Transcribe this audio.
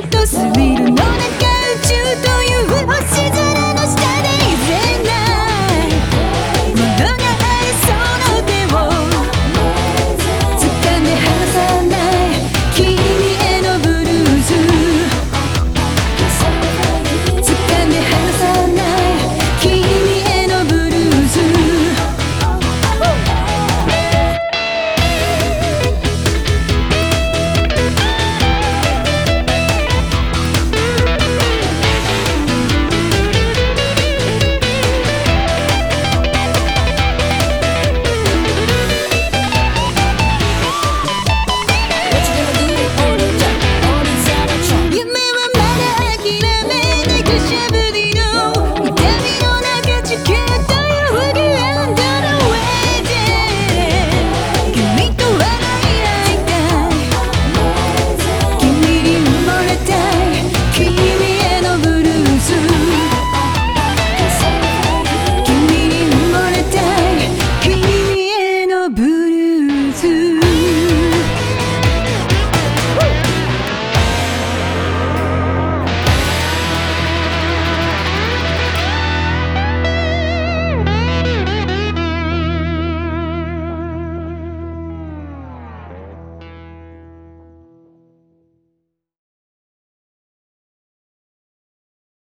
tanto servir, no.